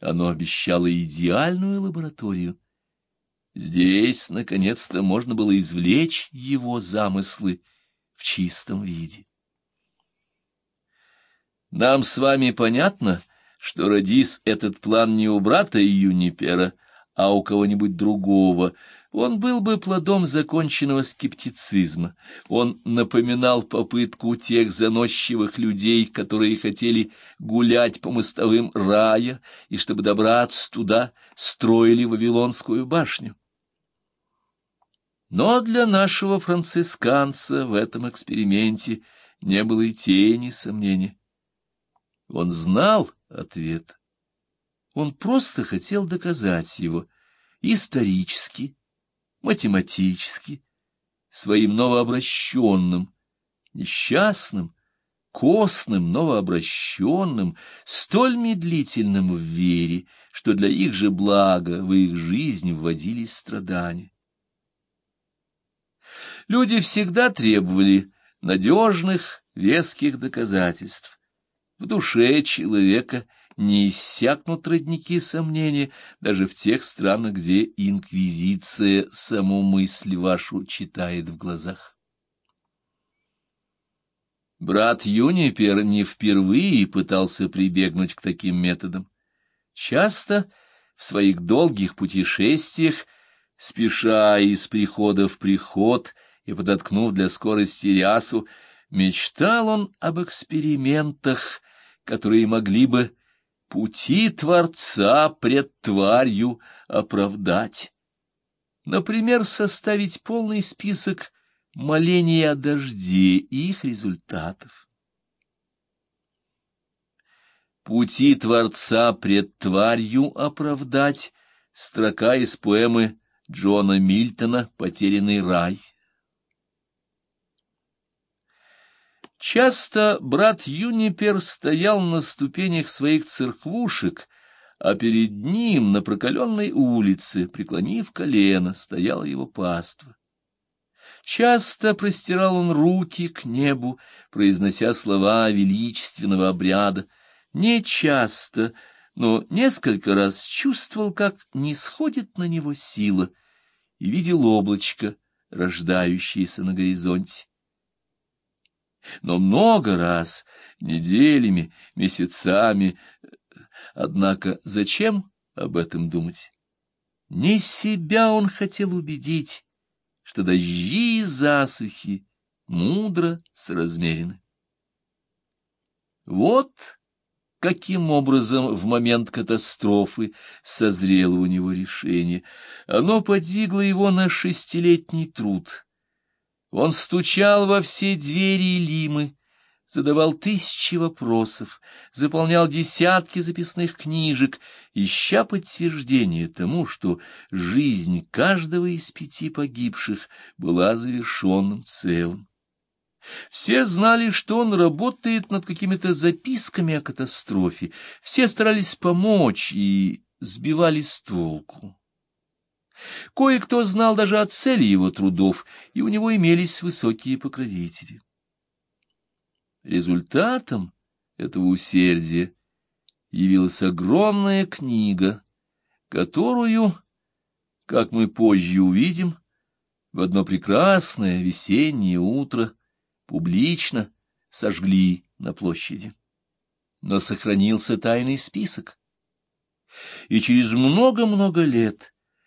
Оно обещало идеальную лабораторию. Здесь, наконец-то, можно было извлечь его замыслы в чистом виде. Нам с вами понятно, что родись этот план не у брата Юнипера, а у кого-нибудь другого, он был бы плодом законченного скептицизма. Он напоминал попытку тех заносчивых людей, которые хотели гулять по мостовым рая, и, чтобы добраться туда, строили Вавилонскую башню. Но для нашего францисканца в этом эксперименте не было и тени сомнения. Он знал ответ. Он просто хотел доказать его исторически, математически, своим новообращенным, несчастным, костным, новообращенным, столь медлительным в вере, что для их же блага в их жизнь вводились страдания. Люди всегда требовали надежных, веских доказательств. В душе человека не иссякнут родники сомнения даже в тех странах, где инквизиция саму мысль вашу читает в глазах. Брат Юнипер не впервые пытался прибегнуть к таким методам. Часто в своих долгих путешествиях, спеша из прихода в приход и подоткнув для скорости рясу, мечтал он об экспериментах, которые могли бы пути Творца пред тварью оправдать. Например, составить полный список молений о дожде и их результатов. Пути Творца пред тварью оправдать — строка из поэмы Джона Мильтона «Потерянный рай». Часто брат Юнипер стоял на ступенях своих церквушек, а перед ним на прокаленной улице, преклонив колено, стояла его паства. Часто простирал он руки к небу, произнося слова величественного обряда. Не часто, но несколько раз чувствовал, как не сходит на него сила, и видел облачко, рождающееся на горизонте но много раз, неделями, месяцами. Однако зачем об этом думать? Не себя он хотел убедить, что дожди и засухи мудро соразмерены. Вот каким образом в момент катастрофы созрело у него решение. Оно подвигло его на шестилетний труд — он стучал во все двери Лимы, задавал тысячи вопросов, заполнял десятки записных книжек, ища подтверждение тому, что жизнь каждого из пяти погибших была завершенным целым. Все знали, что он работает над какими-то записками о катастрофе, все старались помочь и сбивали с толку. Кое-кто знал даже о цели его трудов, и у него имелись высокие покровители. Результатом этого усердия явилась огромная книга, которую, как мы позже увидим, в одно прекрасное весеннее утро публично сожгли на площади. Но сохранился тайный список. И через много-много лет